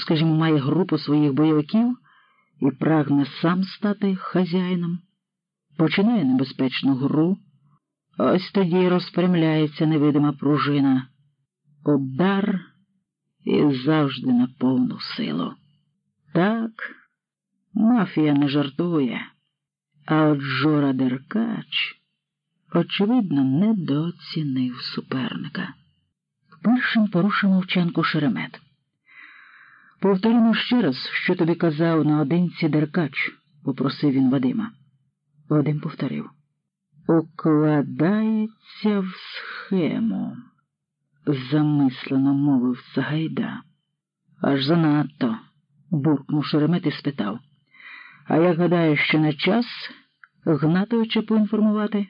скажімо, має групу своїх бойовиків і прагне сам стати хазяїном, починає небезпечну гру, ось тоді розпрямляється невидима пружина, удар і завжди на повну силу. Так, мафія не жартує, а от Жора Деркач, очевидно, недооцінив суперника. Першим порушив мовчанку шеремет. Повторимо ще раз, що тобі казав наодинці Деркач, попросив він Вадима. Вадим повторив. Укладається в схему, замислено мовив Сагайда. Аж занадто, буркнув Шеремет і спитав. А як гадаєш, що не час Гнатовича поінформувати?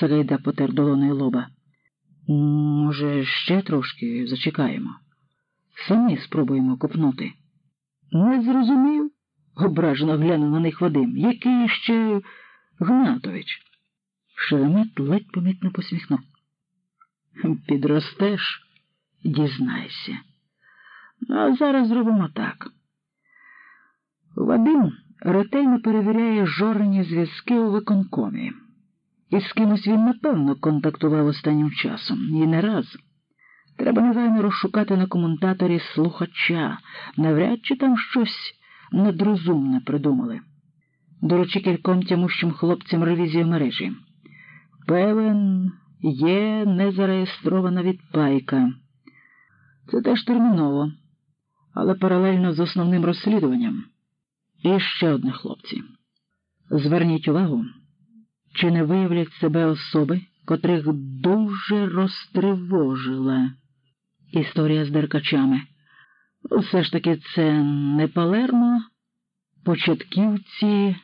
Сагайда потер долоною лоба. Може, ще трошки зачекаємо. Самі спробуємо купнути. Не зрозумів, ображено глянув на них Вадим. Який ще Гнатович? Шеремет ледь помітно посміхнув. Підростеш, дізнайся. А зараз зробимо так. Вадим ретельно перевіряє жорені зв'язки у виконкомі. І з кимось він, напевно, контактував останнім часом, і не раз. Треба негайно розшукати на коментаторі слухача, навряд чи там щось недрозумне придумали. Доручи кільком тямущим хлопцям ревізію мережі. Певен, є незареєстрована відпайка. Це теж терміново, але паралельно з основним розслідуванням. І ще одне хлопці. Зверніть увагу, чи не виявлять себе особи, котрих дуже розтривожила історія з деркачами. Все ж таки це не Палермо, початківці,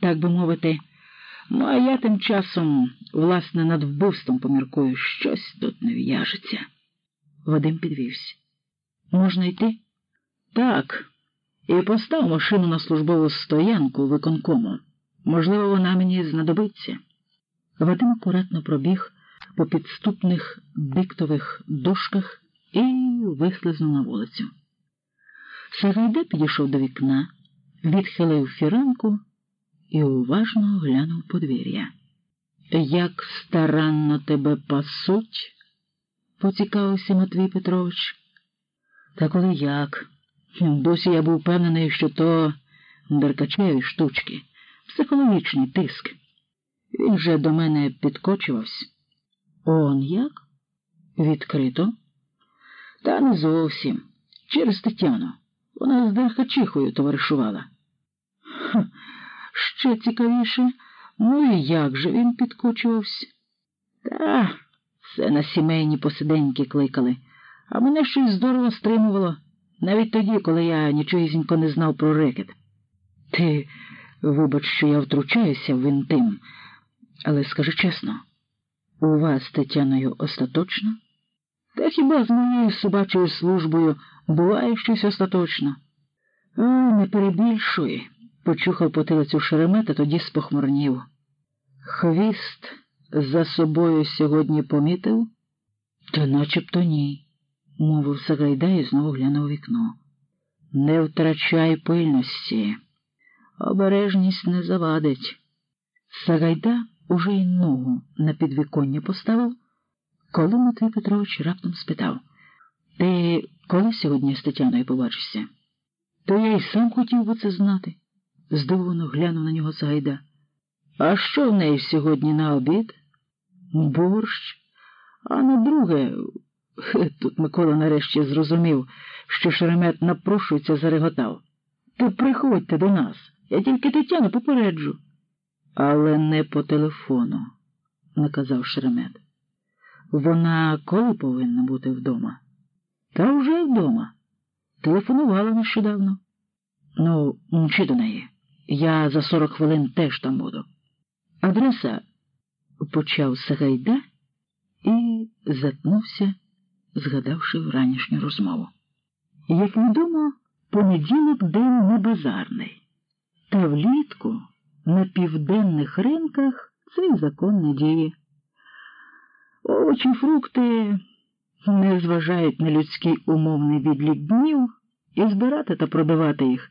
так би мовити. Ну, а я тим часом, власне, над вбивством поміркую, щось тут не в'яжеться. Вадим підвівся. Можна йти? Так. І постав машину на службову стоянку виконкому. Можливо, вона мені знадобиться. Вадим акуратно пробіг по підступних диктових дошках і вислизнув на вулицю. Сагайда підійшов до вікна, відхилив фіранку і уважно глянув подвір'я. Як старанно тебе пасуть, поцікавився Матвій Петрович. Та коли як? Досі я був впевнений, що то деркачеві штучки, психологічний тиск. Він вже до мене підкочувався. Он як? Відкрито? Та не зовсім. Через Тетяну. Вона з Деркачихою товаришувала. Ха, ще цікавіше, ну і як же він підкочувався? Та, все на сімейні посиденьки кликали, а мене щось здорово стримувало, навіть тоді, коли я нічогісінько не знав про рекет. Ти, вибач, що я втручаюся в інтим, але скажи чесно, у вас Тетяною остаточно? Та хіба з моєю собачою службою буває щось остаточно? А, не перебільшуй, почухав потилицю шеремета, тоді спохмурнів. Хвіст за собою сьогодні помітив? Та начебто ні, мовив Сагайда і знову глянув у вікно. Не втрачай пильності, обережність не завадить. Сагайда уже й ногу на підвіконня поставив, коли Матвій Петрович раптом спитав Ти коли сьогодні з Тетяною побачишся? То я й сам хотів би це знати, здивовано глянув на нього Сагайда. А що в неї сьогодні на обід? Борщ. А на друге, тут Микола нарешті зрозумів, що Шеремет напрошується, зареготав. То приходьте до нас, я тільки Тетяну попереджу. Але не по телефону, наказав Шеремет. Вона коли повинна бути вдома? Та вже вдома. Телефонувала нещодавно. Ну, мчи до неї. Я за сорок хвилин теж там буду. Адреса почав Сагайда і затнувся, згадавши вранішню розмову. Як відомо, понеділок день не базарний, та влітку на південних ринках цей закон не діє. Овочі, фрукти не зважають на людський умовний відлік днів і збирати та продавати їх.